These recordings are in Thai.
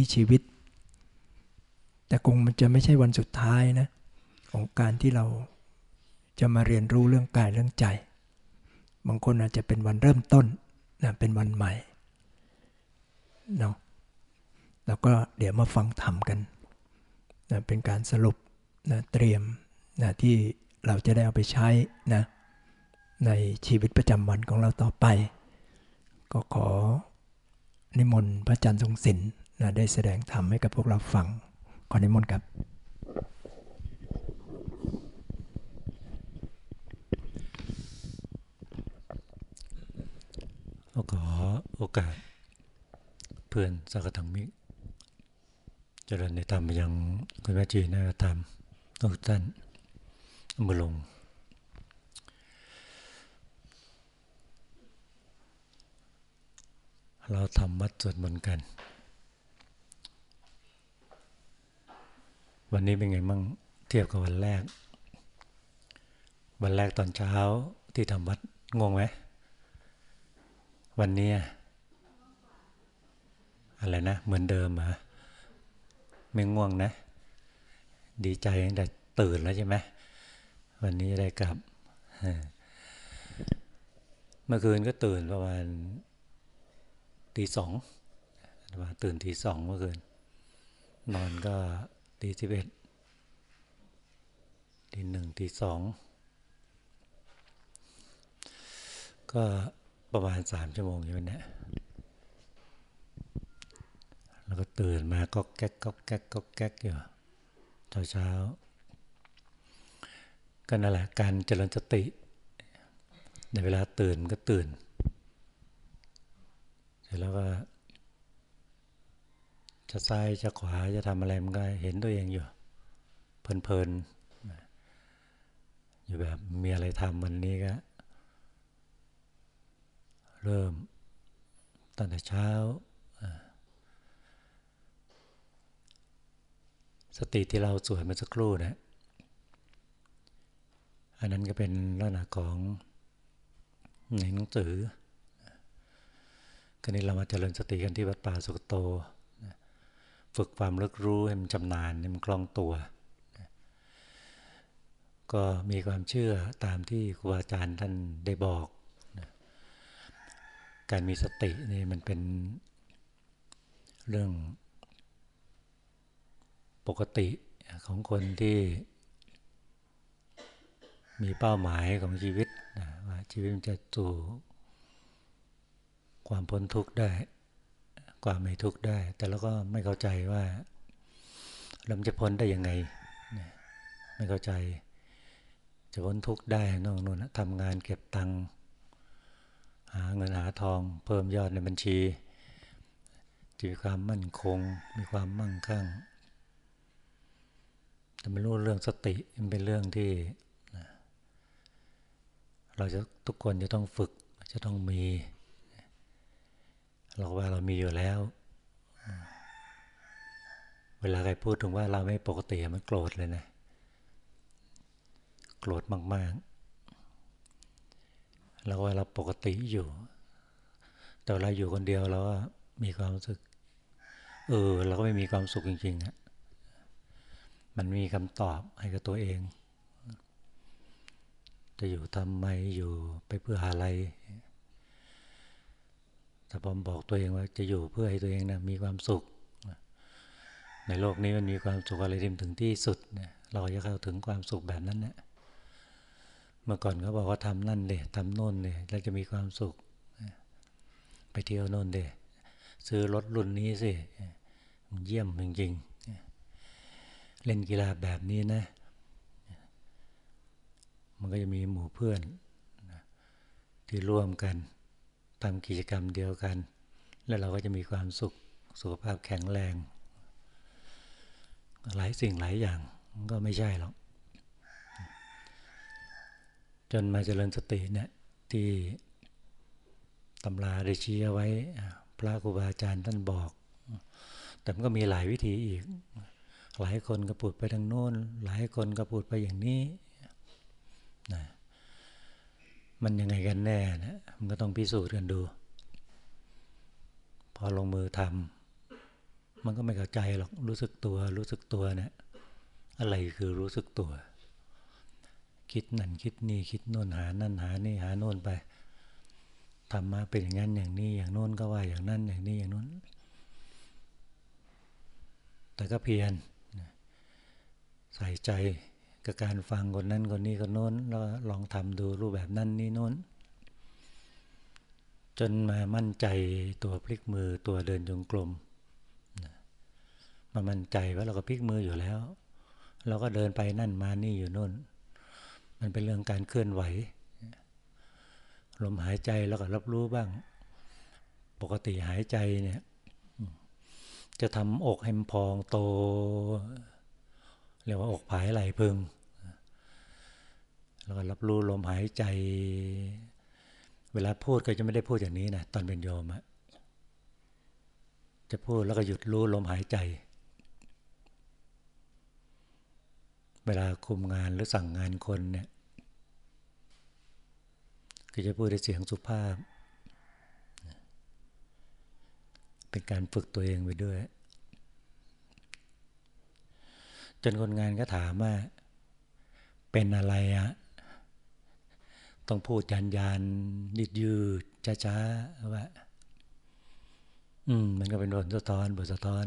ที่ชีวิต แต่คงมันจะไม่ใช่วันสุดท้ายนะ ของการที่เราจะมาเรียนรู้เรื่องกายเรื่องใจ บางคนอาจจะเป็นวันเริ่มต้นนะเป็นวันใหม่เนาะแล้วก็เดี๋ยวมาฟังธรรมกันนะเป็นการสรุปนะเตรียมนะที่เราจะได้เอาไปใช้นะในชีวิตประจำวันของเราต่อไป ก็ขอนิมนต์พระอาจารย์ทรงศิลป์ นะได้แสดงธรรมให้กับพวกเราฟัง ขอนิมนต์ครับ ขอโอกาส เพื่อนสักถังมิเจริญในธรรมยังคุณแม่จีนะธรรมทุกท่านมือลงเราทำวัดสวดมนต์กัน วันนี้เป็นไงมั่งเทียบกับวันแรก วันแรกตอนเช้าที่ทำวัดงงไหมวันนี้อะไรนะ เหมือนเดิมอะไม่ง่วงนะ ดีใจตั้งแต่ตื่นแล้วใช่ไหมวันนี้ได้กลับ เมื่อคืนก็ตื่นประมาณตีสองว่าตื่นตีสองเมื่อคืน นอนก็ ตีสิบเอ็ดตีหนึ่งตีสองก็ประมาณสามชั่วโมงอยู่เนี่ยแล้วก็ตื่นมาก็แก๊กก็แก๊กก็แก๊กอยู่เช้าเช้าก็นั่นแหละการเจริญสติ ในเวลาตื่นก็ตื่น เสร็จแล้วก็ จะซ้ายจะขวาจะทำอะไรมันก็เห็นตัวเองอยู่ เพลินๆอยู่แบบมีอะไรทำวันนี้ก็ เริ่มตั้งแต่เช้า สติที่เราสวดเมื่อสักครู่นะอันนั้นก็เป็นลักษณะของในหนังสือคราวนี้เรามาเจริญสติกันที่วัดป่าสุกโต ฝึกความลึกรู้ให้มันชำนาญให้มันคล่องตัว ก็มีความเชื่อตามที่ครูอาจารย์ท่านได้บอก การมีสตินี่มันเป็นเรื่องปกติของคนที่มีเป้าหมายของชีวิตว่าชีวิตมันจะสู่ความพ้นทุกข์ได้ ความไม่ทุกข์ได้ แต่เราก็ไม่เข้าใจว่าเราจะพ้นได้ยังไง ไม่เข้าใจ จะพ้นทุกข์ได้นอกนู่นทำงานเก็บตังค์หาเงินหาทอง เพิ่มยอดในบัญชีมีความมั่นคง มีความมั่งคั่งแต่ไม่รู้เรื่องสติมันเป็นเรื่องที่ เราจะทุกคนจะต้องฝึกจะต้องมี เราว่าเรามีอยู่แล้ว เวลาใครพูดถึงว่าเราไม่ปกติมันโกรธเลยนะ โกรธมากๆ เราว่าเราปกติอยู่ แต่เราอยู่คนเดียวเราก็มีความรู้สึก เออเราก็ไม่มีความสุขจริงๆอะมันมีคำตอบให้กับตัวเอง จะอยู่ทำไมอยู่ไปเพื่ออะไร แต่ผมบอกตัวเองว่าจะอยู่เพื่อให้ตัวเองนะมีความสุข ในโลกนี้มันมีความสุขอะไรที่ถึงที่สุดเราจะเข้าถึงความสุขแบบนั้นเนี่ยเมื่อก่อนเขาบอกว่าทำนั่นเลยทำโน่นเลยแล้วจะมีความสุข ไปเที่ยวโน่นเลยซื้อรถรุ่นนี้สิเยี่ยมจริงๆเล่นกีฬาแบบนี้นะ มันก็จะมีหมู่เพื่อนที่ร่วมกัน ทำกิจกรรมเดียวกัน แล้วเราก็จะมีความสุขสุขภาพแข็งแรง หลายสิ่งหลายอย่างก็ไม่ใช่หรอก จนมาเจริญสติเนี่ยที่ตำราได้ชี้เอาไว้ พระครูบาอาจารย์ท่านบอก แต่มันก็มีหลายวิธีอีก หลายคนก็พูดไปทางโน้น หลายคนก็พูดไปอย่างนี้นะ มันยังไงกันแน่นะมันก็ต้องพิสูจน์กันดู พอลงมือทำมันก็ไม่เข้าใจหรอกรู้สึกตัว รู้สึกตัวเนี่ยอะไรคือรู้สึกตัว คิดนั่นคิดนี่คิดโน่นหานั่นหานี่หาโน่นไปทำมาเป็นอย่างนั้นอย่างนี้อย่างโน้นก็ว่าอย่างนั้นอย่างนี้อย่างโน้น แต่ก็เพียรใส่ใจ กับการฟังคนนั้นคนนี้คนโน้นแล้วลองทำดูรูปแบบนั้นนี่โน้น จนมามั่นใจตัวพลิกมือตัวเดินจงกรมมามั่นใจว่าเราก็พลิกมืออยู่แล้ว เราก็เดินไปนั่นมานี่อยู่โน่นมันเป็นเรื่องการเคลื่อนไหวลมหายใจแล้วก็รับรู้บ้าง ปกติหายใจเนี่ย จะทำอกให้มันพองโต เรียกว่าอกผายไหลพึง แล้วก็รับรู้ลมหายใจ เวลาพูดก็จะไม่ได้พูดอย่างนี้นะตอนเป็นโยมอะจะพูดแล้วก็หยุดรู้ลมหายใจ เวลาคุมงานหรือสั่งงานคนเนี่ยก็จะพูดด้วยเสียงสุภาพ เป็นการฝึกตัวเองไปด้วย จนคนงานก็ถามว่า เป็นอะไรอะต้องพูดยานยานยืดยืดช้าช้าว่าอืมมันก็เป็นบทสะท้อนบทสะท้อน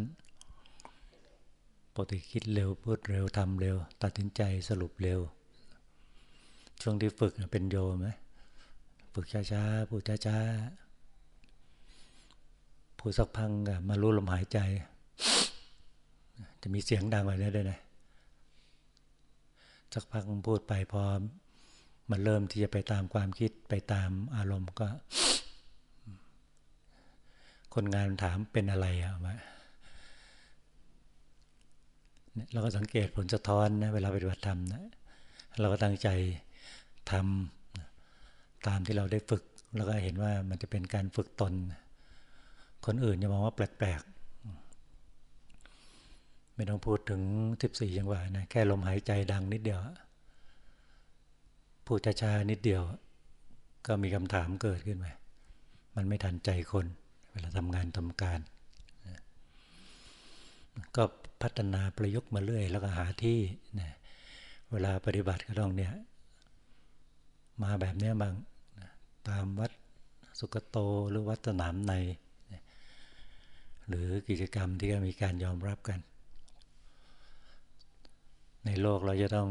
ปกติคิดเร็วพูดเร็วทำเร็ว ตัดสินใจสรุปเร็ว ช่วงที่ฝึกเป็นโยมไหมฝึกช้าๆพูดช้าๆพูดสักพังก็มารู้ลมหายใจ จะมีเสียงดังไปนี้ด้วยนะสักพักพูดไปพอมันเริ่มที่จะไปตามความคิดไปตามอารมณ์ก็ คนงานถามเป็นอะไรอะมาเราก็สังเกตผลสะท้อนนะเวลาปฏิบัติธรรมนะเราก็ตั้งใจทำตามที่เราได้ฝึก แล้วก็เห็นว่ามันจะเป็นการฝึกตน คนอื่นจะมองว่าแปลก ไม่ต้องพูดถึงสิบสี่จังหวะนะแค่ลมหายใจดังนิดเดียวพูดช้าๆนิดเดียว ก็มีคำถามเกิดขึ้นมามันไม่ทันใจคน เวลาทำงานทำการ ก็พัฒนาประยุกต์มาเรื่อย แล้วก็หาที่นะเวลาปฏิบัติก็ต้องเนี่ย มาแบบนี้บางตามวัดสุกโตหรือวัดสนามในหรือกิจกรรมที่ก็มีการยอมรับกัน ในโลกเราจะต้อง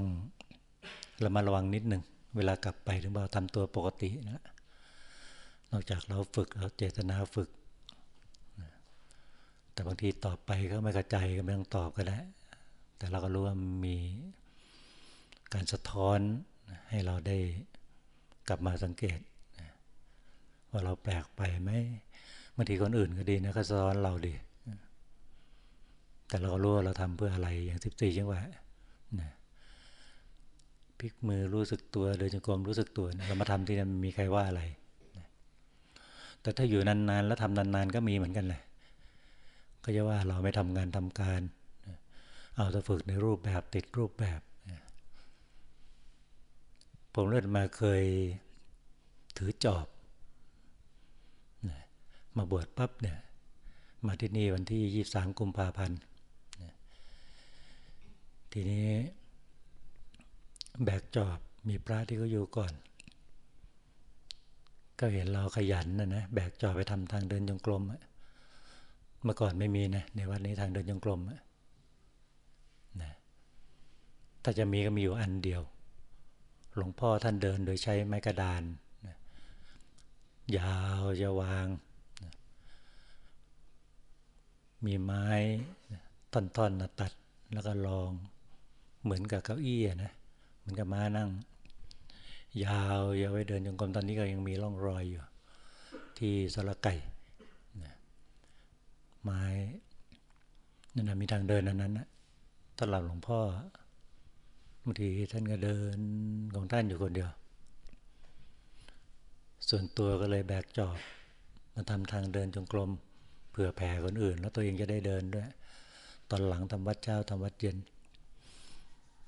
ระมัดระวังนิดหนึ่งเวลากลับไปถึงเราทำตัวปกตินะนอกจากเราฝึกเราเจตนาฝึก แต่บางทีตอบไปก็ไม่กระจายก็ไม่ต้องตอบก็ได้แต่เราก็รู้ว่ามีการสะท้อนให้เราได้กลับมาสังเกต ว่าเราแปลกไปไหมบางทีคนอื่นก็ดีนะก็สะท้อนเราดี แต่เราก็รู้ว่าเราทำเพื่ออะไรอย่างสิบสี่จังหวะ พลิกมือรู้สึกตัวเดินจงกรมรู้สึกตัวเรามาทำที่นั่นมีใครว่าอะไรแต่ถ้าอยู่นานๆแล้วทำนานๆก็มีเหมือนกันเลยก็จะว่าเราไม่ทำงานทำการ เอาแต่ฝึกในรูปแบบติดรูปแบบ ผมเลื่อนมาเคยถือจอบ มาบวชปั๊บเนี่ย มาที่นี่วันที่ยี่สามกุมภาพันธ์ทีนี้ แบกจอบมีพระที่เขาอยู่ก่อน ก็เห็นเราขยันนะนะแบกจอบไปทำทางเดินจงกรมเมื่อก่อนไม่มีนะในวัดนี้ทางเดินจงกรมนะถ้าจะมีก็มีอยู่อันเดียว หลวงพ่อท่านเดินโดยใช้ไม้กระดานนะยาวจะวางนะมีไม้ท่อนๆนะตัดแล้วก็ลองเหมือนกับเก้าอี้นะเมือนกับม้านั่ง ยาวอย่าไว้เดินจงกรมตอนนี้ก็ยังมีร่องรอยอยู่ ที่สระไก่นะไม้นั่นนะมีทางเดินนั้นนะตลาดหลวงพ่อบางทีท่านก็เดินของท่านอยู่คนเดียว ส่วนตัวก็เลยแบกจอบ มาทำทางเดินจงกรมเผื่อแผ่คนอื่น แล้วตัวเองจะได้เดินด้วย ตอนหลังทำวัดเช้าทำวัดเย็น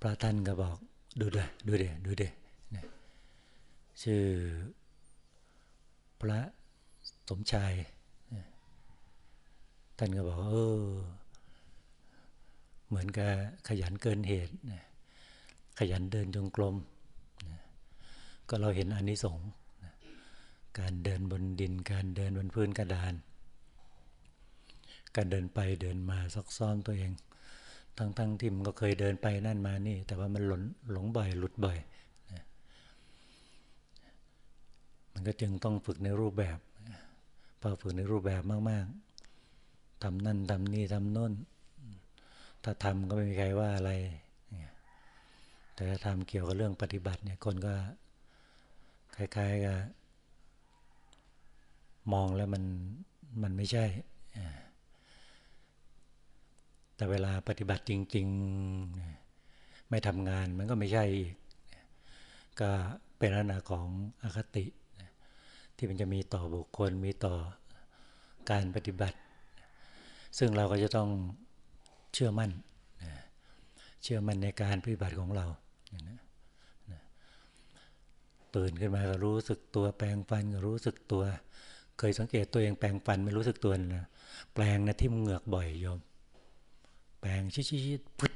พระท่านก็บอก ดูเด้ดูเด้ดูเด้ชื่อ พระสมชายท่านก็บอกเออ เหมือนกับขยันเกินเหตุ ขยันเดินจงกรมก็เราเห็นอนนิสงส์การเดินบนดิน การเดินบนพื้นกระดาน การเดินไปเดินมาซักซ้อมตัวเอง ทั้งๆทที่มันก็เคยเดินไปนั่นมานี่ แต่ว่ามันหลงหลงบ่อยหลุดบ่อยมันก็จึงต้องฝึกในรูปแบบพอฝึกในรูปแบบมาก ๆทำนั่นทำนี่ทำโน่น ถ้าทำก็ไม่มีใครว่าอะไร แต่ถ้าทำเกี่ยวกับเรื่องปฏิบัติเนี่ยคนก็คล้ายๆกับมองแล้วมันมันไม่ใช่ แต่เวลาปฏิบัติจริง ๆ ไม่ทำงานมันก็ไม่ใช่อีก ก็เป็นลักษณะของอคติ ที่มันจะมีต่อบุคคลมีต่อการปฏิบัติ ซึ่งเราก็จะต้องเชื่อมั่น เชื่อมั่นในการปฏิบัติของเราตื่นขึ้นมาก็รู้สึกตัวแปลงฟันก็รู้สึกตัว เคยสังเกตตัวเองแปลงฟันไม่รู้สึกตัวนะแปลงนะที่มเหงือกบ่อยโยม แปลงชิดชิดพุท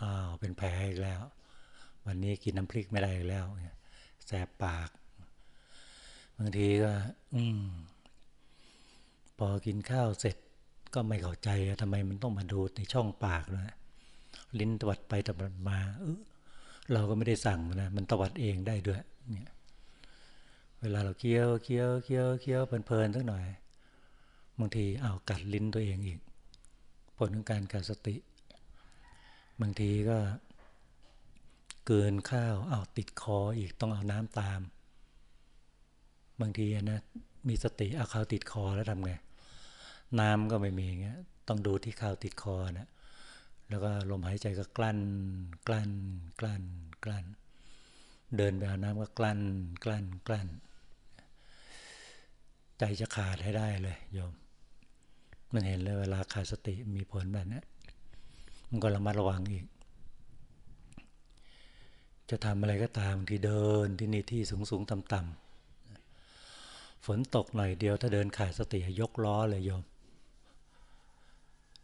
อ้าวเป็นแผลอีกแล้ว วันนี้กินน้ำพริกไม่ได้อีกแล้วแสบปาก บางทีก็ อืมพอกินข้าวเสร็จก็ไม่เข้าใจทำไมมันต้องมาดูในช่องปากนะลิ้นตวัดไปตวัดมาเออเราก็ไม่ได้สั่งนะมันตวัดเองได้ด้วย เนี่ย เวลาเราเคี้ยวเคี้ยวเคี้ยวเคี้ยวเพลินๆสักหน่อยบางทีเอากัดลิ้นตัวเองอีก ผลของการขาดสติ บางทีก็เกินข้าวเอาติดคออีกต้องเอาน้ำตาม บางทีนะมีสติเอาข้าวติดคอแล้วทำไง น้ำก็ไม่มีเงี้ยต้องดูที่ข้าวติดคอนะแล้วก็ลมหายใจก็กลั้น กลั้น กลั้น กลั้น เดินไปเอาน้ำก็กลั้น กลั้น กลั้น ใจจะขาดให้ได้เลยโยม มันเห็นเลยเวลาขาดสติมีผลแบบนี้มันก็ระมัดระวังอีก จะทำอะไรก็ตามที่เดินที่นี่ที่สูงสูงต่ำต่ำฝนตกหน่อยเดียวถ้าเดินขาดสติยกล้อเลยโยม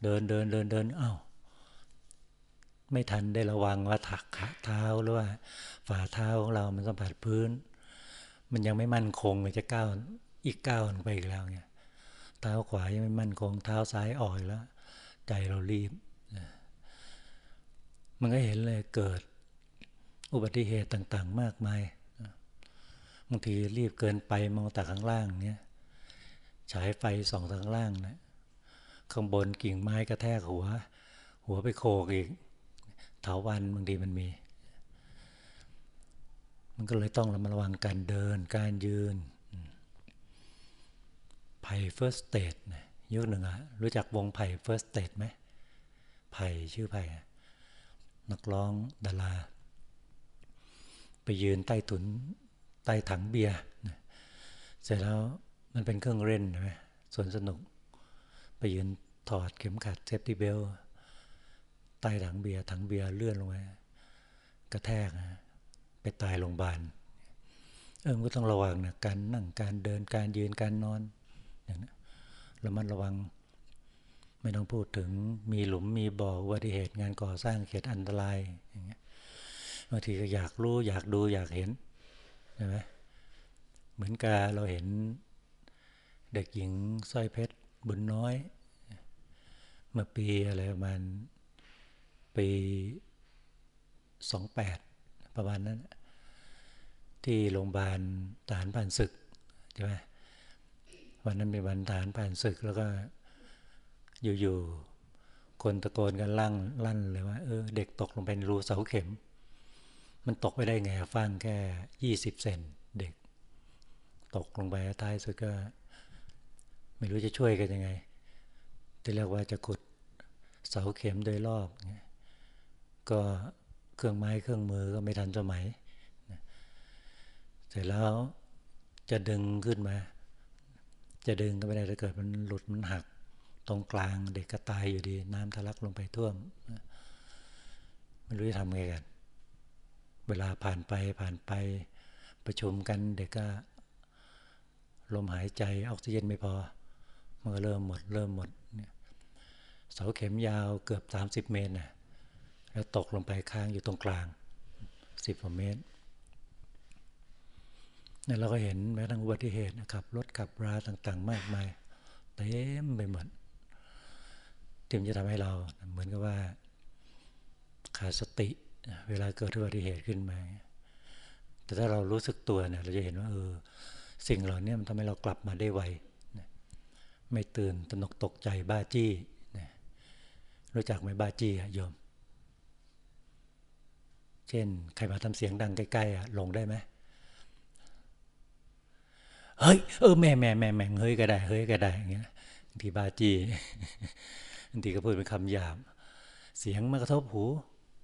เดินเดินเดินเดินอ้าวไม่ทันได้ระวังว่าถักขาเท้าหรือว่า ฝ่าเท้าของเรามันสัมผัสพื้น มันยังไม่มั่นคงเลยจะก้าวอีกก้าวไปอีกแล้วเนี่ย เท้าขวายังไม่มั่นคงเท้าซ้ายอ่อยแล้ว ใจเรารีบ มันก็เห็นเลยเกิด อุบัติเหตุต่างๆ มากมายบางทีรีบเกินไปมองแต่ข้างล่างเนี่ยฉายไฟส่องทางล่างนะข้างบนกิ่งไม้กระแทกหัว หัวไปโขกอีกเถาวันบางทีมันมี มันก็เลยต้องระมัดระวังการเดินการยืน ไผ่ first state นะยุคหนึ่งอะรู้จักวงไผ่ first state ไหมไผ่ชื่อไผ่นักร้องดารา ไปยืนใต้ถุนใต้ถังเบียร์เสร็จแล้วมันเป็นเครื่องเล่นใช่ไหมส่วนสนุก ไปยืนถอดเข็มขัด safety belt ใต้ถังเบียร์ถังเบียร์เลื่อนลงไปกระแทกไปตายโรงพยาบาลเออก็ต้องระวังนะการนั่งการเดินการยืนการนอน อย่างนี้ระมัดระวัง ไม่ต้องพูดถึงมีหลุมมีบ่ออุบัติเหตุงานก่อสร้างเขตอันตรายอย่างเงี้ยบางทีก็อยากรู้ อยากดูอยากเห็นใช่ไหมเหมือนกับเราเห็นเด็กหญิงสร้อยเพชรบุญน้อย เมื่อปีอะไรประมาณปีสองแปดประมาณนั้น ที่โรงพยาบาลทหารผ่านศึกใช่ไหม วันนั้นเป็นวันทหารผ่านศึกแล้วก็ อยู่ๆคนตะโกนกันลั่งลั่นเลยว่าเออเด็กตกลงไปในรูเสาเข็ม มันตกไปได้ไงฟังแค่ยี่สิบเซนเด็ก ตกลงไปท้ายสุดก็ ไม่รู้จะช่วยกันยังไงที่เรียกว่าจะขุดเสาเข็มโดยรอบเงี้ยก็เครื่องไม้เครื่องมือก็ไม่ทันสมัย เสร็จแล้วจะดึงขึ้นมา จะดึงก็ไม่ได้ถ้าเกิดมันหลุดมันหัก ตรงกลางเด็กก็ตายอยู่ดี น้ำทะลักลงไปท่วมไม่รู้จะทำไงกัน เวลาผ่านไปผ่านไปประชุมกันเด็กก็ลมหายใจออกซิเจนไม่พอมันก็เริ่มหมด เริ่มหมดเนี่ยเสาเข็มยาวเกือบ 30 เมตรนะแล้วตกลงไปค้างอยู่ตรงกลาง 10กว่าเมตร นี่เราก็เห็นแม้ทั้งอุบัติเหตุนะครับรถขับราต่างๆ มากมายเต็มไปหมดทีมจะทำให้เราเหมือนกับว่าขาดสติ เวลาเกิดอุบัติเหตุขึ้นมา แต่ถ้าเรารู้สึกตัวเนี่ยเราจะเห็นว่าเออสิ่งเหล่านี้มันทำให้เรากลับมาได้ไวไม่ตื่นตนกตกใจบ้าจี้รู้จักไหมบ้าจี้อะโยม เช่น ใครมาทำเสียงดังใกล้ๆอะลงได้ไหม เฮ้ยเออแม่แม่แม่แม่เฮ้ยก็ได้เฮ้ยก็ได้อย่างเงี้ยบางทีบาจีบางทีก็พูดเป็นคำหยาบ เสียงมากระทบหู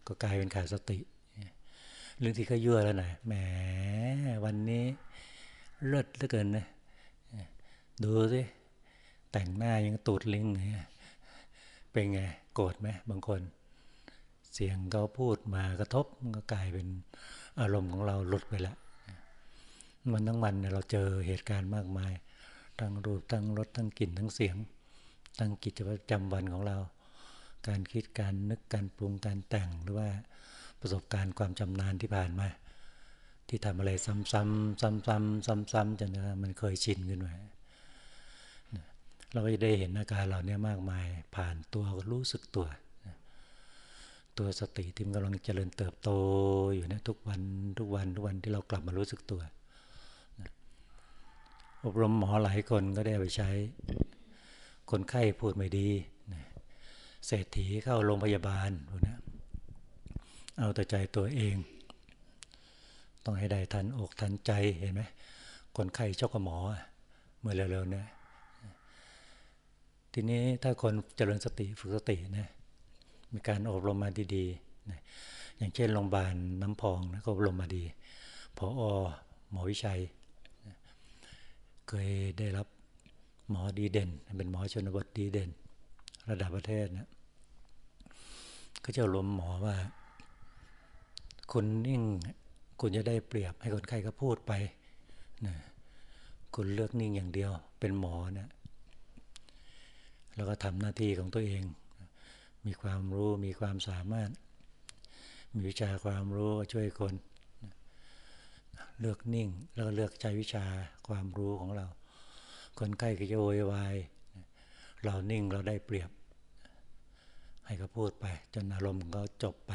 ก็กลายเป็นขาดสติเรื่องที่ก็ยั่วแล้วหน่อยแหมวันนี้เลิศเหลือเกินนะดูสิแต่งหน้ายังตูดลิงเงี้ยเป็นไงโกรธไหมบางคน เสียงเขาพูดมากระทบมันก็กลายเป็นอารมณ์ของเราหลุดไปแล้ วมันทั้งวันเนี่ยเราเจอเหตุการณ์มากมาย ทั้งรูปทั้งรสทั้งกลิ่นทั้งเสียง ทั้งกิจวัตรประจำวันของเรา การคิดการนึกการปรุงการแต่งหรือว่าประสบการณ์ความจำนานที่ผ่านมา ที่ทำอะไรซ้ำๆซ้ำๆซ้ำๆจนมันเคยชินขึ้นมาเราก็จะได้เห็นอาการเหล่านี้มากมายผ่านตัวรู้สึกตัว ตัวสติที่มันกำลังเจริญเติบโตอยู่นะทุกวันทุกวันทุกวันที่เรากลับมารู้สึกตัว อบรมหมอหลายคนก็ได้ไปใช้ คนไข้พูดไม่ดีเศรษฐีเข้าโรงพยาบาลพวกนี้เอาแต่ใจตัวเอง ต้องให้ได้ทันอกทันใจเห็นไหมคนไข้ชกกับหมอเมื่อเร็วๆเนี่ยทีนี้ถ้าคนเจริญสติฝึกสตินะมีการอบรมมาดีๆนะอย่างเช่นโรงพยาบาลน้ำพองนะก็อบรมมาดีพออหมอวิชัย เคยได้รับหมอดีเด่น เป็นหมอชนบทดีเด่น ระดับประเทศนะก็จะรวมหมอว่า คุณนิ่งคุณจะได้เปรียบให้คนไข้ก็พูดไปนะคุณเลือกนิ่งอย่างเดียว เป็นหมอเนะแล้วก็ทำหน้าที่ของตัวเอง มีความรู้มีความสามารถ มีวิชาความรู้ช่วยคน เลือกนิ่ง แล้วเลือกใช้วิชาความรู้ของเรา คนใกล้ก็จะโวยวาย เรานิ่งเราได้เปรียบ ให้เขาพูดไป จนอารมณ์เขาจบไป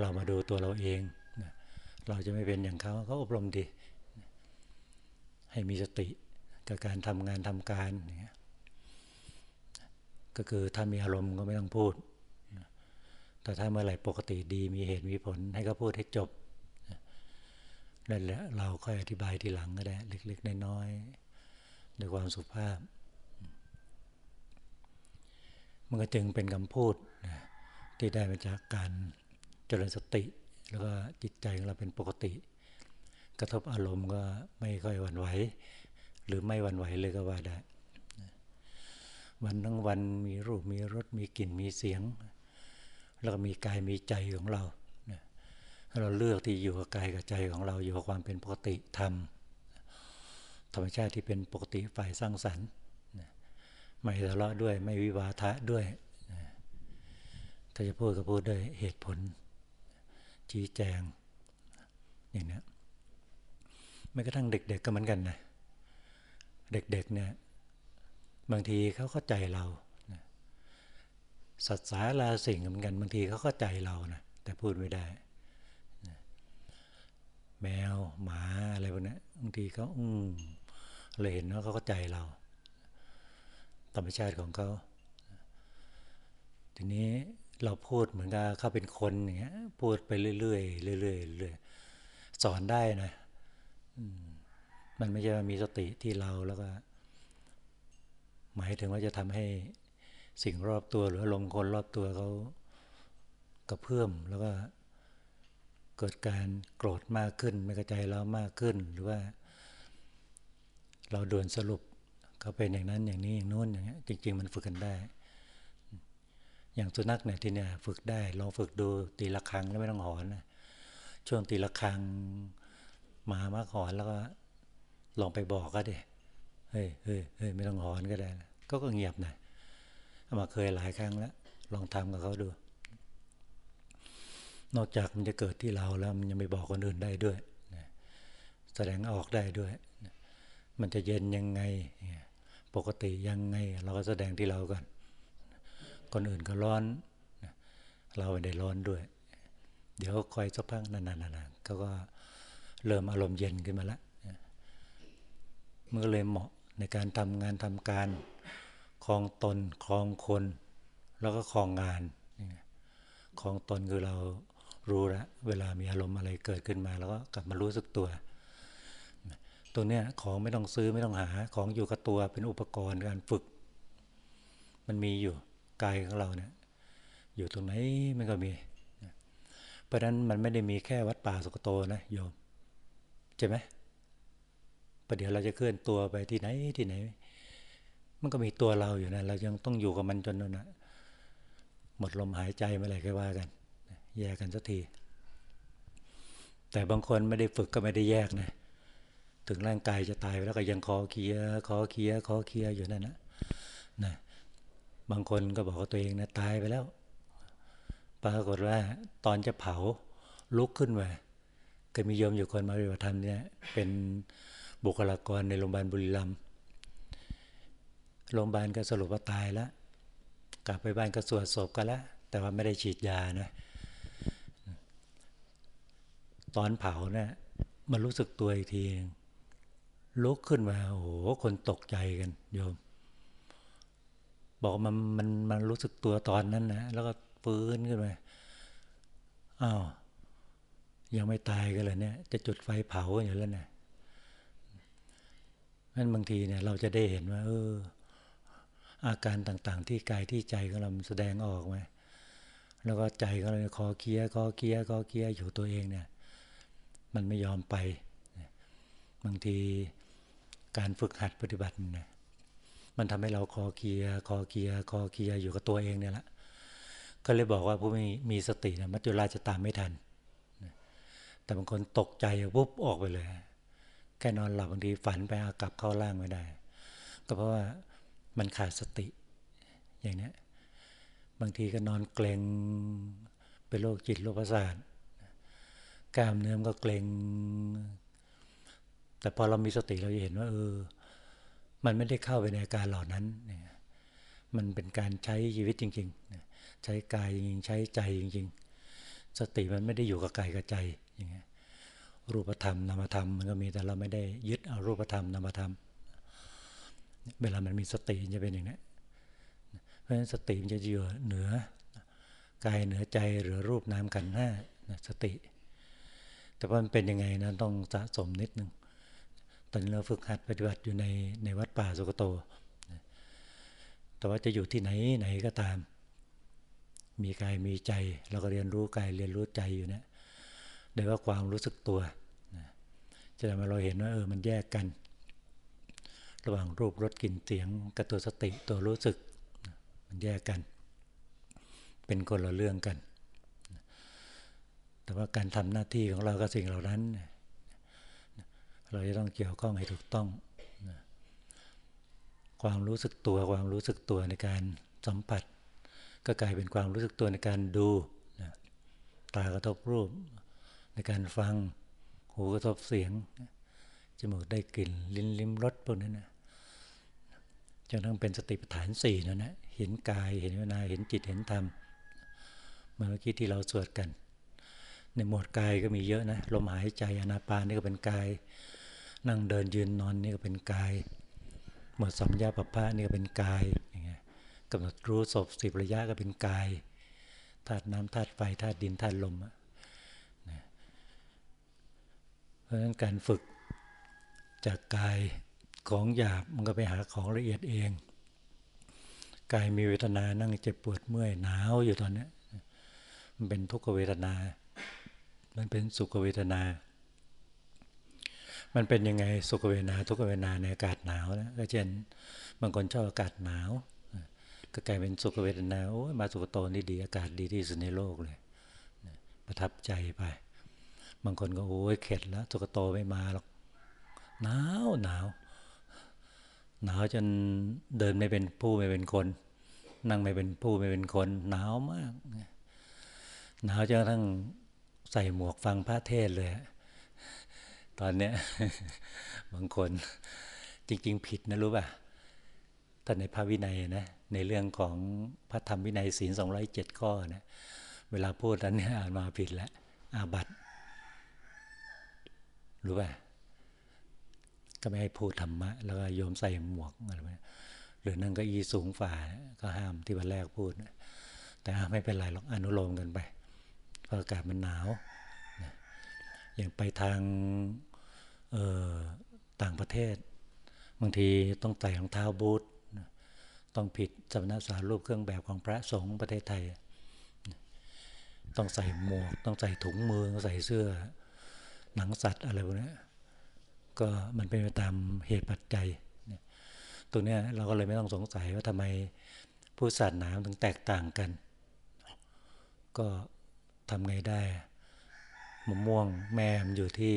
เรามาดูตัวเราเอง เราจะไม่เป็นอย่างเขาเขาอบรมดี ให้มีสติกับการทำงานทำการอย่างเงี้ยก็คือถ้ามีอารมณ์ก็ไม่ต้องพูด แต่ถ้าเมื่อไหร่ปกติดีมีเหตุมีผลให้ก็พูดให้จบ นั่นแหละเราค่อยอธิบายทีหลังก็ได้เล็กๆน้อยๆด้วยความสุภาพ มันก็จึงเป็นคำพูดที่ได้มาจากการเจริญสติ แล้วก็จิตใจของเราเป็นปกติ กระทบอารมณ์ก็ไม่ค่อยหวั่นไหวหรือไม่หวั่นไหวเลยก็ว่าได้วันทั้งวันมีรูปมีรสมีกลิ่นมีเสียง แล้วก็มีกายมีใจของเรา เราเลือกที่อยู่กับกายกับใจของเราอยู่กับความเป็นปกติธรรมธรรมชาติที่เป็นปกติฝ่ายสร้างสรรค์ไม่ทะเลาะด้วยไม่วิวาทะด้วยถ้าจะพูดก็พูดด้วยเหตุผล ชี้แจงอย่างนี้ไม่กระทั่งเด็กๆก็เหมือนกันนะเด็กๆเนี่ยบางทีเขาเข้าใจเราสัตว์สาราสิ่งเหมือนกันบางทีเขาเข้าใจเรานะแต่พูดไม่ได้ แมวหมาอะไรพวกนี้บางทีเขาอืมเลยเห็นว่าเขาเข้าใจเรา ธรรมชาติของเขาทีนี้เราพูดเหมือนกับเขาเป็นคนอย่างเงี้ยพูดไปเรื่อยๆเรื่อยๆเรื่อยๆสอนได้นะมันไม่ใช่ว่ามีสติที่เราแล้วก็หมายถึงว่าจะทำให้สิ่งรอบตัวหรือลมคนรอบตัวเขากระเพื่อมแล้วก็ เกิดการโกรธมากขึ้น ไม่กระจายเรามากขึ้น หรือว่า เราด่วนสรุปเขาเป็นอย่างนั้นอย่างนี้อย่างโน้นอย่างเงี้ยจริง ๆ มันฝึกกันได้ อย่างสุนัขเนี่ยที่เนี่ยฝึกได้ลองฝึกดูตีละครังแล้วไม่ต้องหอนนะช่วงตีละครังมามากหอนแล้วก็ลองไปบอกก็ได้เฮ้ยเฮ้ยเฮ้ยไม่ต้องหอนก็ได้ก็ก็เงียบนะมาเคยหลายครั้งแล้ว ลองทำกับเขาดู นอกจากมันจะเกิดที่เราแล้วมันยังไปบอกคนอื่นได้ด้วยแสดงออกได้ด้วยมันจะเย็นยังไง ปกติยังไง เราก็แสดงที่เราก่อนคนอื่นก็ร้อนเราไม่ได้ร้อนด้วย เดี๋ยวคอยสักพักนานๆเขาก็เริ่มอารมณ์เย็นขึ้นมาแล้วมันก็เลยเหมาะในการทำงานทำการคลองตนคลองคน แล้วก็คลองงานคลองตนคือเรา รู้แล้วเวลามีอารมณ์อะไรเกิดขึ้นมาแล้วก็กลับมารู้สึกตัว ตัวเนี้ยของไม่ต้องซื้อไม่ต้องหาของอยู่กับตัวเป็นอุปกรณ์การฝึก มันมีอยู่กายของเราเนี่ยอยู่ตรงไหนมันก็มี เพราะนั้นมันไม่ได้มีแค่วัดป่าสุกโตนะโยมใช่ไหมประเดี๋ยวเราจะเคลื่อนตัวไปที่ไหนที่ไหน มันก็มีตัวเราอยู่นะเรายังต้องอยู่กับมันจนนะหมดลมหายใจเมื่อไหร่ก็ว่ากัน แยกกันสักที แต่บางคนไม่ได้ฝึกก็ไม่ได้แยกนะ ถึงร่างกายจะตายไปแล้วก็ยังคอเคียคอเคียคอเคียอยู่นั่นนะนะ บางคนก็บอกตัวเองนะตายไปแล้ว ปรากฏว่าตอนจะเผาลุกขึ้นมาเคยมีโยมอยู่คนมาปฏิบัติธรรมเนี่ยเป็นบุคลากรในโรงพยาบาลบุรีรัมย์โรงพยาบาลก็สรุปว่าตายแล้วกลับไปบ้านก็สวดศพกันแล้วแต่ว่าไม่ได้ฉีดยานะ ตอนเผาเนี่ยมันรู้สึกตัวอีกทีลุกขึ้นมาโอ้โหคนตกใจกันโยม บอกมันมันมันรู้สึกตัวตอนนั้นนะแล้วก็ฟื้นขึ้นมาอ้าวยังไม่ตายกันเลยเนี่ย จะจุดไฟเผาอยู่แล้วเนี่ยนั่นบางทีเนี่ย เราจะได้เห็นว่า เออ อาการต่างๆ ที่กายที่ใจของเราแสดงออกไหมแล้วก็ใจของเราคอเคียคอเคียคอเคียอยู่ตัวเองเนี่ย มันไม่ยอมไป บางทีการฝึกหัดปฏิบัติมันทำให้เราคอเคียคอเคียคอเคียอยู่กับตัวเองเนี่ยแหละก็เลยบอกว่าผู้มีมีสตินะมัจจุราชจะตามไม่ทัน แต่บางคนตกใจปุ๊บออกไปเลย แค่นอนหลับบางทีฝันไปอากลับเข้าล่างไม่ได้ ก็เพราะว่ามันขาดสติ อย่างนี้บางทีก็นอนเกรงเป็นโรคจิตโรคประสาท กล้ามเนื้อก็เกรงแต่พอเรามีสติเราจะเห็นว่าเออ มันไม่ได้เข้าไปในอาการเหล่านั้นมันเป็นการใช้ชีวิตจริงๆ ใช้กายจริงๆ ใช้ใจจริงๆ สติมันไม่ได้อยู่กับกายกับใจอย่างเงี้ย รูปธรรมนามธรรมมันก็มีแต่เราไม่ได้ยึดเอารูปธรรมนามธรรม เวลามันมีสติจะเป็นอย่างนี้เพราะฉะนั้นสติมันจะอยู่เหนือกายเหนือใจหรือรูปนามกันห้าสติ แต่ว่ามันเป็นยังไงนะต้องสะสมนิดนึงตอนนี้เราฝึกหัดปฏิบัติอยู่ในในวัดป่าสุกโต แต่ว่าจะอยู่ที่ไหนไหนก็ตาม มีกายมีใจ เราก็เรียนรู้กายเรียนรู้ใจอยู่เนะโดยว่าความรู้สึกตัวจะทำให้เราเห็นว่าเออมันแยกกัน ระหว่างรูปรสกลิ่นเสียงกับตัวสติตัวรู้สึก มันแยกกัน เป็นคนละเรื่องกัน แต่ว่าการทำหน้าที่ของเรากับสิ่งเหล่านั้น เราจะต้องเกี่ยวข้องให้ถูกต้อง ความรู้สึกตัวความรู้สึกตัวในการสัมผัส ก็กลายเป็นความรู้สึกตัวในการดูตากระทบรูป ในการฟังหูกระทบเสียงจมูกได้กลิ่นลิ้นลิ้มรสพวกนั้นนะจนต้องเป็นสติปัฏฐานสี่นั่นนะเห็นกายเห็นเวนาเห็นจิตเห็นธรรมเมื่อกี้ที่เราสวดกัน ในหมวดกายก็มีเยอะนะลมหายใจอนาปานนี่ก็เป็นกาย นั่งเดินยืนนอนนี่ก็เป็นกาย หมดสัมยาปภะนี่ก็เป็นกายอย่างเงี้ยกำหนดรู้ศพสิบระยะก็เป็นกายธาตุน้ำธาตุไฟธาตุดินธาตุลมนะเพราะฉะนั้นการฝึกจากกายของหยาบมันก็ไปหาของละเอียดเองกายมีเวทนานั่งเจ็บปวดเมื่อยหนาวอยู่ตอนนี้มันเป็นทุกขเวทนา มันเป็นสุขเวทนา มันเป็นยังไงสุขเวทนา ทุกเวทนาในอากาศหนาวนะก็เช่นบางคนชอบอากาศหนาว ก็กลายเป็นสุขเวทนาโอ้ยมาสุขโตนี่ดีอากาศดีที่สุดในโลกเลยประทับใจไป บางคนก็โอ้ยเข็ดแล้วสุขโตไม่มาหรอกหนาวหนาวหนาวจนเดินไม่เป็นผู้ไม่เป็นคน นั่งไม่เป็นผู้ไม่เป็นคน หนาวมากหนาวจนกระทั่ง ส่หมวกฟังพระเทศเลย ตอนเนี้ยบางคนจริง ๆ ผิดนะรู้ป่ะท่านในพระวินัยนะในเรื่องของพระธรรมวินัยศีลสองร้อยเจ็ดข้อนะเวลาพูดอันนี้อ่านมาผิดแล้วอาบัตรู้ป่ะก็ไม่ให้พูดธรรมะ แล้วก็โยมใส่หมวกอะไรไหมหรือนั่งก็อีสูงฝ่าก็ห้ามที่วันแรกพูดนะแต่ไม่เป็นไรหรอกอนุโลมกันไป อากาศมันหนาวอย่างไปทางต่างประเทศ บางทีต้องใส่รองเท้าบูทต้องผิดสำนักสารรูปเครื่องแบบของพระสงฆ์ประเทศไทย ต้องใส่หมวก ต้องใส่ถุงมือต้องใส่เสื้อ หนังสัตว์อะไรพวกนี้ก็มันเป็นไปตามเหตุปัจจัยตัวนี้เราก็เลยไม่ต้องสงสัยว่าทำไมผู้ศาสนาถึงแตกต่างกัน ก็ ทำไงได้มะม่วงแม่มันอยู่ที่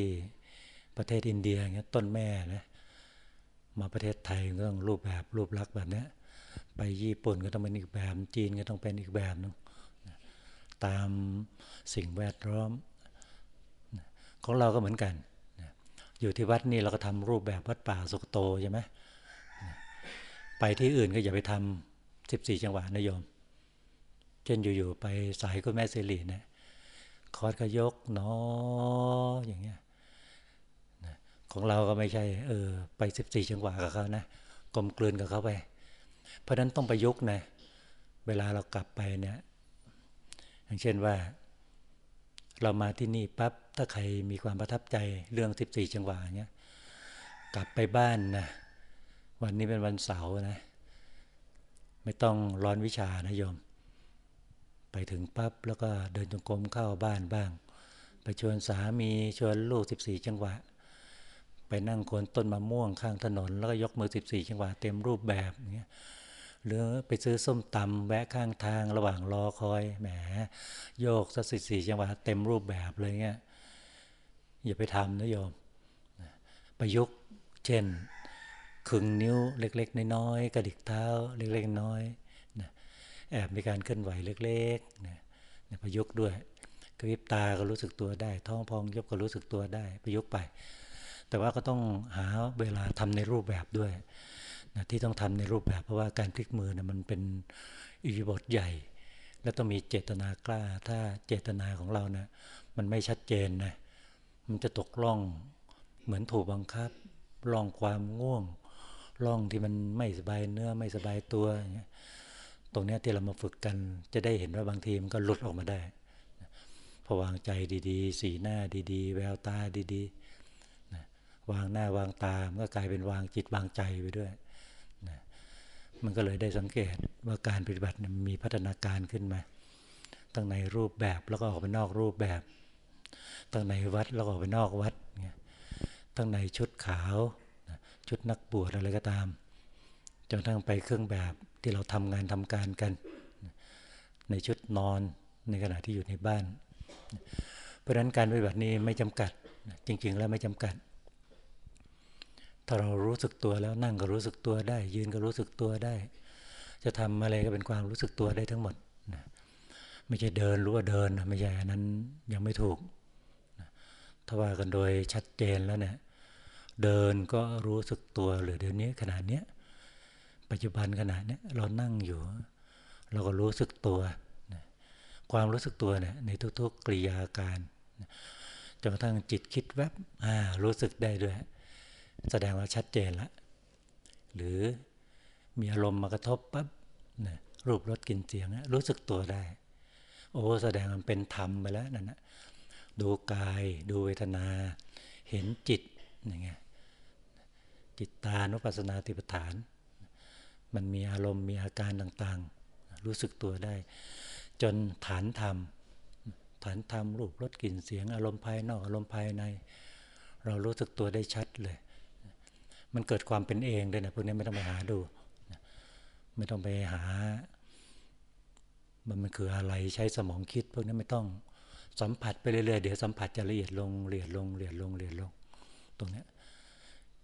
ประเทศอินเดียเงี้ยต้นแม่นะมาประเทศไทยก็ต้องรูปแบบรูปลักษณ์แบบนี้ไปญี่ปุ่นก็ต้องเป็นอีกแบบ จีนก็ต้องเป็นอีกแบบนึงตามสิ่งแวดล้อม ของเราก็เหมือนกัน อยู่ที่วัดนี่เราก็ทำรูปแบบวัดป่าสุกโตใช่ไหมไปที่อื่นก็อย่าไปทำสิบสี่จังหวะนะโยม เช่นอยู่ๆไปสายคุณแม่เสรีเนะ คอร์ดก็ยกเนาะอย่างเงี้ยของเราก็ไม่ใช่ เออ ไปสิบสี่จังหวะกับเขานะกลมกลืนกับเขาไป เพราะนั้นต้องประยุกต์นะ เวลาเรากลับไปเนี่ย อย่างเช่นว่า เรามาที่นี่ปั๊บถ้าใครมีความประทับใจเรื่องสิบสี่จังหวะเงี้ยกลับไปบ้านนะวันนี้เป็นวันเสาร์นะ ไม่ต้องร้อนวิชานะโยม ไปถึงปั๊บแล้วก็เดินจงกรมเข้าบ้านบ้าง ไปชวนสามีชวนลูกสิบสี่จังหวะ ไปนั่งโคนต้นมะม่วงข้างถนน แล้วก็ยกมือสิบสี่จังหวะเต็มรูปแบบอย่างเงี้ยหรือไปซื้อส้มตำแวะข้างทางระหว่างรอคอยแหมโยกสักสิบสี่จังหวะเต็มรูปแบบเลยเงี้ยอย่าไปทำนะโยมประยุกต์เช่น ขึงนิ้วเล็ก ๆ น้อยๆกระดิกเท้าเล็ก ๆ น้อย แอบมีการเคลื่อนไหวเล็กๆนะประยุกต์ด้วยกระพริบตาก็รู้สึกตัวได้ ท้องพองยกก็รู้สึกตัวได้ ประยุกต์ไป แต่ว่าก็ต้องหาเวลาทำในรูปแบบด้วยนะที่ต้องทำในรูปแบบเพราะว่าการพลิกมือนะมันเป็นอิริบทใหญ่ แล้วต้องมีเจตนากล้า ถ้าเจตนาของเรานะมันไม่ชัดเจนนะมันจะตกล่องเหมือนถูกบังคับล่องความง่วงล่องที่มันไม่สบายเนื้อไม่สบายตัวอย่างเงี้ย ตรงนี้ที่เรามาฝึกกันจะได้เห็นว่าบางทีมันก็หลุดออกมาได้พอวางใจดีๆ สีหน้าดีๆ แววตาดีๆวางหน้าวางตามันก็กลายเป็นวางจิตวางใจไปด้วยนะมันก็เลยได้สังเกตว่าการปฏิบัติมีพัฒนาการขึ้นมาตั้งในรูปแบบแล้วก็ออกไปนอกรูปแบบตั้งในวัดแล้วก็ออกไปนอกวัดตั้งในชุดขาวชุดนักบวชอะไรก็ตามจนทั้งไปเครื่องแบบ ที่เราทำงานทำการกัน ในชุดนอนในขณะที่อยู่ในบ้าน เพราะนั้นการปฏิบัตินี้ไม่จำกัด จริง ๆ แล้วไม่จำกัด ถ้าเรารู้สึกตัวแล้วนั่งก็รู้สึกตัวได้ ยืนก็รู้สึกตัวได้ จะทำอะไรก็เป็นความรู้สึกตัวได้ทั้งหมดนะไม่ใช่เดินรู้ว่าเดินไม่ใช่อันนั้นยังไม่ถูกถ้าว่ากันโดยชัดเจนแล้วเนี่ยเดินก็รู้สึกตัวหรือเดี๋ยวนี้ขนาดเนี้ย ปัจจุบันขนาดเนี้ยเรานั่งอยู่ เราก็รู้สึกตัว ความรู้สึกตัวเนี่ยในทุกๆกริยาการจนกระทั่งจิตคิดแวบอ่ารู้สึกได้ด้วย แสดงว่าชัดเจนล้วหรือมีอารมณ์มากระทบปั๊บนะรูปรสกลิ่นเสียง รู้สึกตัวได้ โอ้แสดงมันเป็นธรรมไปแล้วนั่นนะดูกายดูเวทนา เห็นจิตอย่างเงี้ยจิตตานุปัสสนาติปฐาน มันมีอารมณ์มีอาการต่างๆ รู้สึกตัวได้ จนฐานธรรม ฐานธรรมรูปรสกลิ่นเสียง อารมณ์ภายนอกอารมณ์ภายใน เรารู้สึกตัวได้ชัดเลย มันเกิดความเป็นเองด้วยนะพวกนี้ไม่ต้องไปหาดู ไม่ต้องไปหา มันมันคืออะไรใช้สมองคิด พวกนี้ไม่ต้องสัมผัสไปเรื่อยๆเดี๋ยวสัมผัสจะละเอียดลงละเอียดลงละเอียดลงละเอียดลง ตรงนี้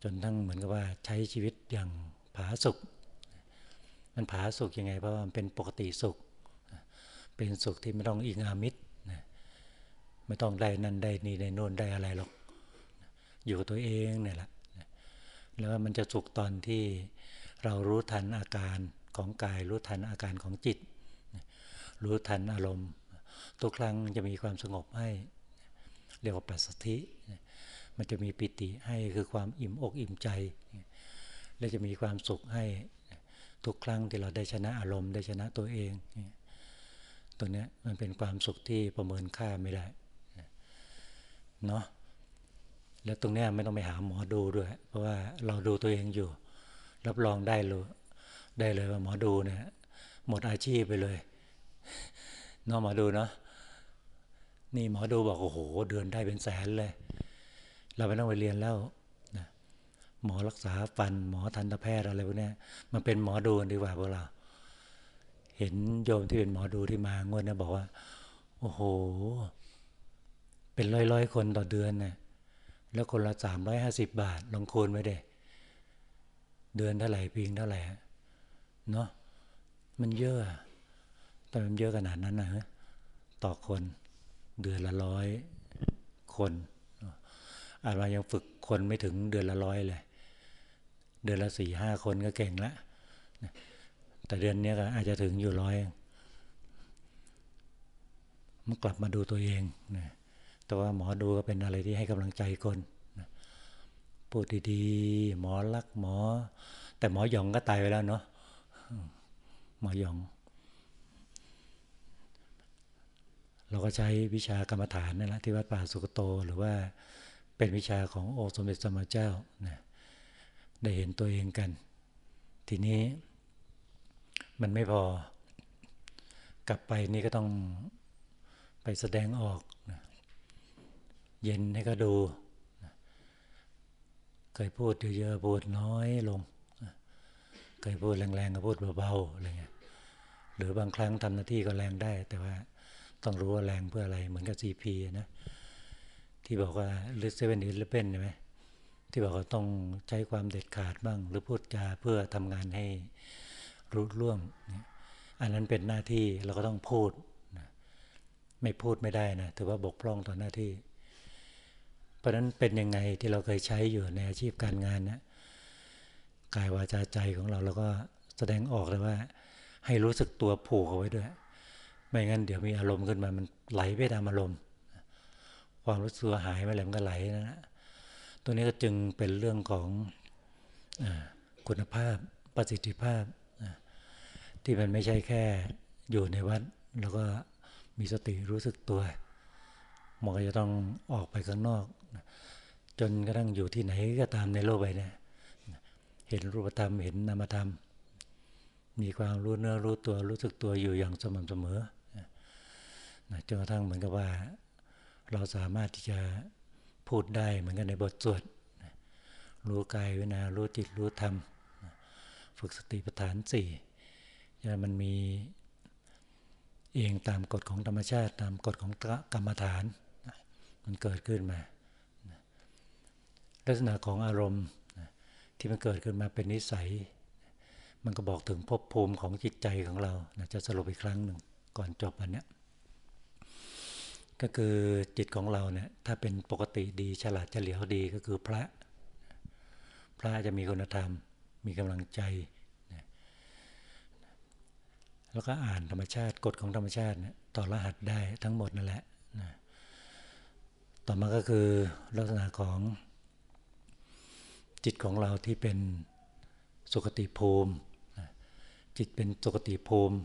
จนทั้งเหมือนกับว่าใช้ชีวิตอย่างผาสุก มันผาสุขยังไงเพราะมันเป็นปกติสุข เป็นสุขที่ไม่ต้องอิงอามิตรไม่ต้องได้นั่นได้นี่ได้โน่นได้อะไรหรอก อยู่ตัวเองเนี่ยแหละแล้วมันจะสุขตอนที่เรารู้ทันอาการของกาย รู้ทันอาการของจิต รู้ทันอารมณ์ทุกครั้งจะมีความสงบให้เรียกว่าปัสสธิ มันจะมีปิติให้คือความอิ่มอกอิ่มใจ และจะมีความสุขให้ ทุกครั้งที่เราได้ชนะอารมณ์ได้ชนะตัวเอง ตัวนี้มันเป็นความสุขที่ประเมินค่าไม่ได้เนาะแล้วตรงนี้ไม่ต้องไปหาหมอดูด้วย เพราะว่าเราดูตัวเองอยู่ รับรองได้เลยได้เลยว่าหมอดูเนี่ยหมดอาชีพไปเลยเนาะหมอดูเนาะนี่หมอดูบอกโอ้โห เดือนได้เป็นแสนเลย เราไม่ต้องไปเรียนแล้ว หมอรักษาฟัน หมอทันตแพทย์อะไรพวกนี้มันเป็นหมอดูดีกว่าพวกเรา เห็นโยมที่เป็นหมอดูที่มางวดนะบอกว่า โอ้โห เป็นร้อยร้อยคนต่อเดือนนะี่ยแล้วคนละสามร้อยห้าสิบบาท ลองคูณไว้เด้เดือนเท่าไหร่ปีงเท่าไหร่เนาะมันเยอะแต่มันเยอะขนาดนั้นนะต่อคนเดือนละร้อยคนอาจมายังฝึกคนไม่ถึงเดือนละร้อยเลย เดือนละสี่ห้าคนก็เก่งล้วแต่เดือนนี้ก็อาจจะถึงอยู่ร้อยมันกลับมาดูตัวเองนะแต่ว่าหมอดูก็เป็นอะไรที่ให้กำลังใจคนนะพูดดีๆ หมอรักหมอ แต่หมอหยองก็ตายไปแล้วเนาะหมอหยอง เราก็ใช้วิชากรรมฐานนั่นแหละที่วัดป่าสุกโต หรือว่าเป็นวิชาของโอสมเด็จสมมาเจ้านะ ได้เห็นตัวเองกัน ทีนี้มันไม่พอ กลับไปนี่ก็ต้องไปแสดงออกนะเย็นให้ก็ดูนะเคยพูดเยอะๆพูดน้อยลงนะเคยพูดแรงๆก็พูดเบาๆอะไรเงี้ยหรือบางครั้งทำหน้าที่ก็แรงได้ แต่ว่าต้องรู้ว่าแรงเพื่ออะไรเหมือนกับ CP นะที่บอกว่าลิเซเว่นหรือเป็นใช่ไหม ที่บอกว่าต้องใช้ความเด็ดขาดบ้าง หรือพูดจาเพื่อทำงานให้รู้ร่วม อันนั้นเป็นหน้าที่เราก็ต้องพูดนะไม่พูดไม่ได้นะถือว่าบกพร่องต่อหน้าที่ เพราะนั้นเป็นยังไงที่เราเคยใช้อยู่ในอาชีพการงานนะกายวาจาใจของเราเราก็แสดงออกเลยว่า ให้รู้สึกตัวผูกเอาไว้ด้วย ไม่งั้นเดี๋ยวมีอารมณ์ขึ้นมามันไหลไปตามอารมณ์ ความรู้สึกหายไปแล้วมันก็ไหลนะนะ ตัวนี้ก็จึงเป็นเรื่องของอคุณภาพประสิทธิภาพ ที่มันไม่ใช่แค่อยู่ในวัด แล้วก็มีสติรู้สึกตัวมันก็จะต้องออกไปข้างนอก จนกระทั่งอยู่ที่ไหนก็ตามในโลกใบนี้เห็นรูปธรรมเห็นนามธรรม มีความรู้เนื้อรู้ตัวรู้สึกตัวอยู่อย่างสม่ำเสมอจนกระทั่งเหมือนกับว่า เราสามารถที่จะ พูดได้เหมือนกันในบทสวดรู้กายวินารู้จิตรู้ธรรม ฝึกสติปัฏฐานสี่จะมันมีเองตามกฎของธรรมชาติ ตามกฎของกรรมฐาน มันเกิดขึ้นมา ลักษณะของอารมณ์ที่มันเกิดขึ้นมาเป็นนิสัย มันก็บอกถึงภพภูมิของจิตใจของเราจะสรุปอีกครั้งหนึ่งก่อนจบอันเนี้ย ก็คือจิตของเราเนี่ยถ้าเป็นปกติดีฉลาดเฉลียวดีก็คือพระ พระจะมีคุณธรรม มีกำลังใจ แล้วก็อ่านธรรมชาติกฎของธรรมชาติเนี่ยต่อรหัสได้ทั้งหมดนั่นแหละนะต่อมาก็คือลักษณะของจิตของเราที่เป็นสุขติภูมิ จิตเป็นสุขติภูมิ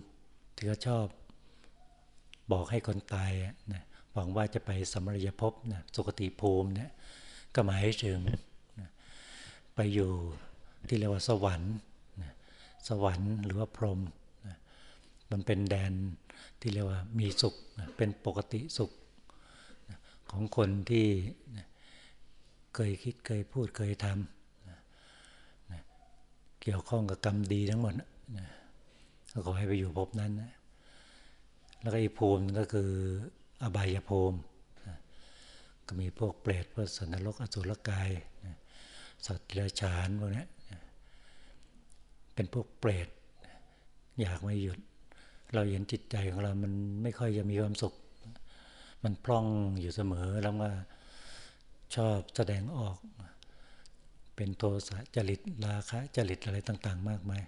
ที่เขาชอบบอกให้คนตายนะ หวังว่าจะไปสมรยภพนะสุคติภูมิเนี่ยก็หมายถึงนะไปอยู่ที่เรียกว่าสวรรค์นะสวรรค์หรือว่าพรหมนะมันเป็นแดนที่เรียกว่ามีสุขนะเป็นปกติสุขนะของคนที่นะเคยคิดเคยพูดเคยทำนะนะเกี่ยวข้องกับกรรมดีทั้งหมดนะก็ขอให้ไปอยู่ภพนั้นนะแล้วก็อีกภูมิก็คือ อบายภูมิก็มีพวกเปรตพวกสันนรกอสุรกาย สัตว์เลื้อยฉานพวกนี้เป็นพวกเปรตอยากไม่หยุด เราเห็นจิตใจของเรามันไม่ค่อยจะมีความสุข มันพร่องอยู่เสมอแล้วว่าชอบแสดงออก เป็นโทสะจริตราคะจริตอะไรต่าง ๆ มากมาย